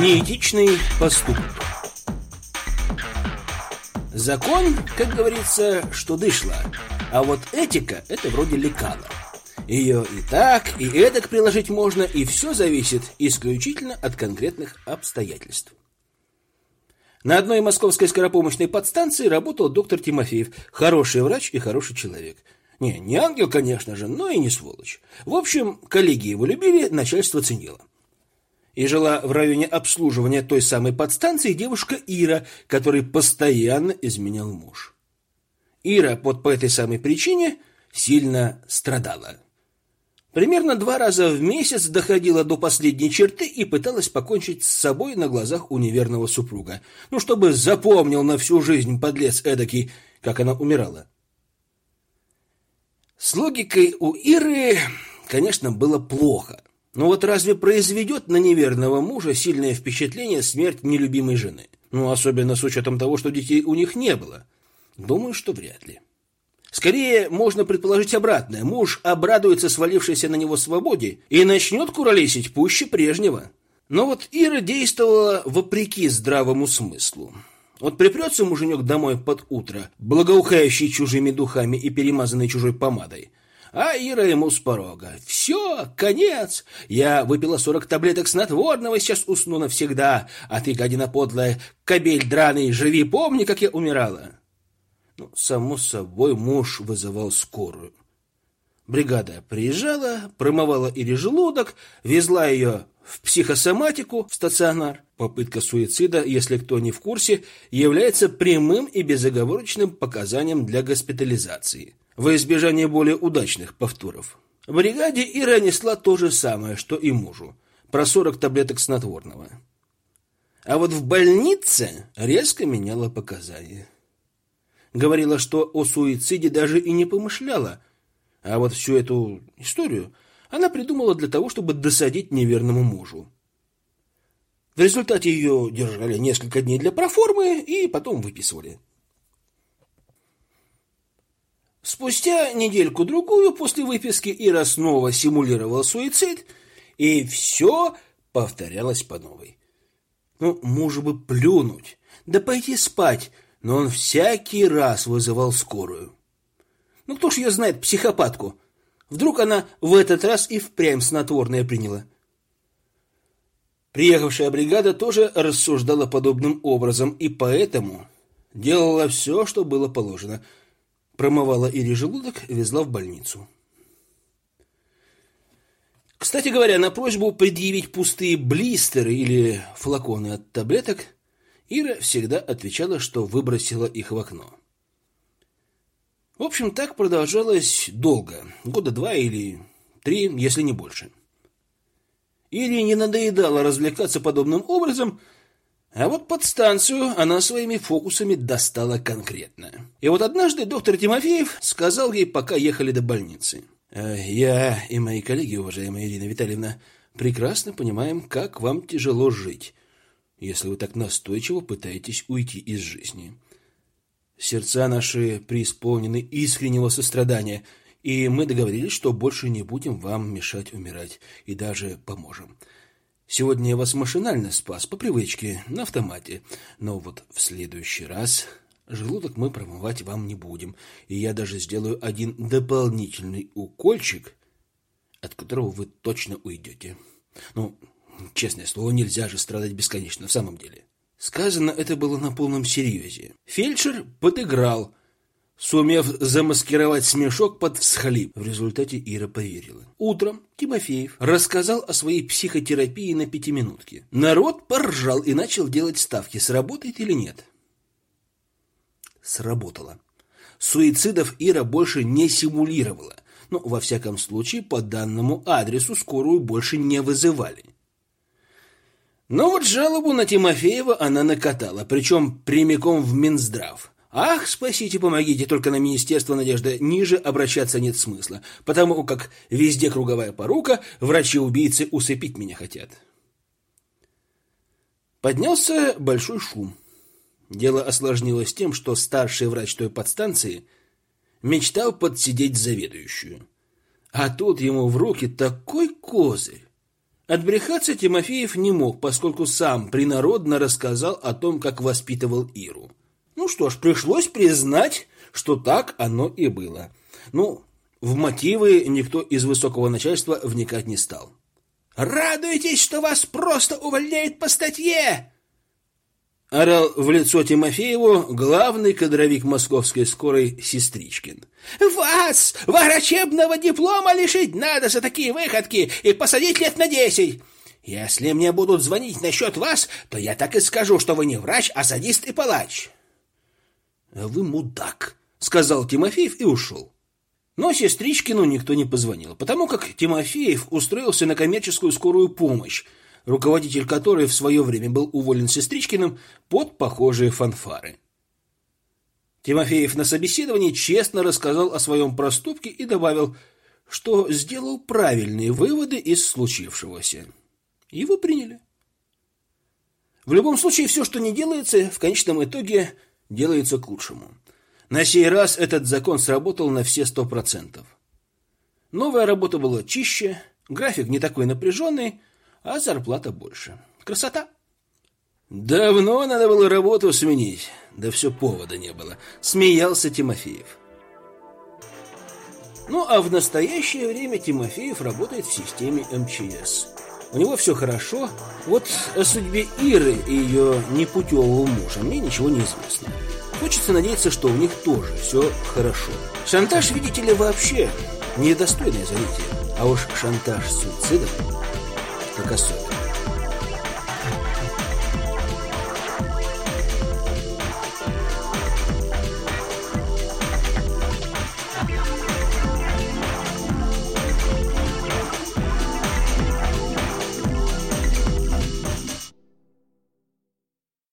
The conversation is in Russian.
Неэтичный поступок. Закон, как говорится, что дышло, а вот этика – это вроде лекала. Ее и так, и эдак приложить можно, и все зависит исключительно от конкретных обстоятельств. На одной московской скоропомощной подстанции работал доктор Тимофеев, хороший врач и хороший человек. Не, не ангел, конечно же, но и не сволочь. В общем, коллеги его любили, начальство ценило. И жила в районе обслуживания той самой подстанции девушка Ира, которой постоянно изменял муж. Ира под по этой самой причине сильно страдала. Примерно два раза в месяц доходила до последней черты и пыталась покончить с собой на глазах у неверного супруга. Ну, чтобы запомнил на всю жизнь подлец эдакий, как она умирала. С логикой у Иры, конечно, было плохо. Но вот разве произведет на неверного мужа сильное впечатление смерть нелюбимой жены? Ну, особенно с учетом того, что детей у них не было. Думаю, что вряд ли. Скорее, можно предположить обратное. Муж обрадуется свалившейся на него свободе и начнет куролесить пуще прежнего. Но вот Ира действовала вопреки здравому смыслу. Вот припрется муженек домой под утро, благоухающий чужими духами и перемазанный чужой помадой. А Ира ему с порога. «Все, конец! Я выпила сорок таблеток снотворного, сейчас усну навсегда. А ты, гадина подлая, кобель драный, живи, помни, как я умирала!» Ну, само собой, муж вызывал скорую. Бригада приезжала, промывала Ире желудок, везла ее в психосоматику, в стационар. Попытка суицида, если кто не в курсе, является прямым и безоговорочным показанием для госпитализации во избежание более удачных повторов. Бригаде Ира несла то же самое, что и мужу, про 40 таблеток снотворного. А вот в больнице резко меняла показания. Говорила, что о суициде даже и не помышляла, а вот всю эту историю она придумала для того, чтобы досадить неверному мужу. В результате ее держали несколько дней для проформы и потом выписывали. Спустя недельку-другую после выписки Ира снова симулировала суицид, и все повторялось по новой. Ну, мужу бы плюнуть, да пойти спать, но он всякий раз вызывал скорую. Ну, кто ж ее знает, психопатку? Вдруг она в этот раз и впрямь снотворное приняла. Приехавшая бригада тоже рассуждала подобным образом, и поэтому делала все, что было положено – Промывала Ире желудок, везла в больницу. Кстати говоря, на просьбу предъявить пустые блистеры или флаконы от таблеток, Ира всегда отвечала, что выбросила их в окно. В общем, так продолжалось долго, года два или три, если не больше. Ире не надоедало развлекаться подобным образом, а вот подстанцию она своими фокусами достала конкретно. И вот однажды доктор Тимофеев сказал ей, пока ехали до больницы. «Э, «Я и мои коллеги, уважаемая Ирина Витальевна, прекрасно понимаем, как вам тяжело жить, если вы так настойчиво пытаетесь уйти из жизни. Сердца наши преисполнены искреннего сострадания, и мы договорились, что больше не будем вам мешать умирать и даже поможем». Сегодня я вас машинально спас, по привычке, на автомате. Но вот в следующий раз желудок мы промывать вам не будем. И я даже сделаю один дополнительный укольчик, от которого вы точно уйдете. Ну, честное слово, нельзя же страдать бесконечно, в самом деле. Сказано это было на полном серьезе. Фельдшер подыграл, сумев замаскировать смешок под всхлип. В результате Ира поверила. Утром Тимофеев рассказал о своей психотерапии на пятиминутке. Народ поржал и начал делать ставки, сработает или нет. Сработало. Суицидов Ира больше не симулировала. Но, во всяком случае, по данному адресу скорую больше не вызывали. Но вот жалобу на Тимофеева она накатала, причем прямиком в Минздрав. Ах, спасите, помогите, только на Министерство надежды ниже обращаться нет смысла, потому как везде круговая порука, врачи-убийцы усыпить меня хотят. Поднялся большой шум. Дело осложнилось тем, что старший врач той подстанции мечтал подсидеть заведующую. А тут ему в руки такой козырь. Отбрехаться Тимофеев не мог, поскольку сам принародно рассказал о том, как воспитывал Иру. Ну что ж, пришлось признать, что так оно и было. Ну, в мотивы никто из высокого начальства вникать не стал. «Радуйтесь, что вас просто увольняют по статье!» Орал в лицо Тимофееву главный кадровик московской скорой Сестричкин. «Вас, врачебного диплома лишить надо за такие выходки и посадить лет на десять! Если мне будут звонить насчет вас, то я так и скажу, что вы не врач, а садист и палач!» «Вы мудак!» — сказал Тимофеев и ушел. Но Сестричкину никто не позвонил, потому как Тимофеев устроился на коммерческую скорую помощь, руководитель которой в свое время был уволен Сестричкиным под похожие фанфары. Тимофеев на собеседовании честно рассказал о своем проступке и добавил, что сделал правильные выводы из случившегося. Его приняли. В любом случае, все, что не делается, в конечном итоге делается к лучшему. На сей раз этот закон сработал на все сто процентов. Новая работа была чище, график не такой напряженный, а зарплата больше. Красота! Давно надо было работу сменить, да все повода не было. Смеялся Тимофеев. Ну, а в настоящее время Тимофеев работает в системе МЧС. У него все хорошо. Вот о судьбе Иры и ее непутевого мужа мне ничего не известно. Хочется надеяться, что у них тоже все хорошо. Шантаж, видите ли, вообще недостойное занятие. А уж шантаж суицидом так особенно.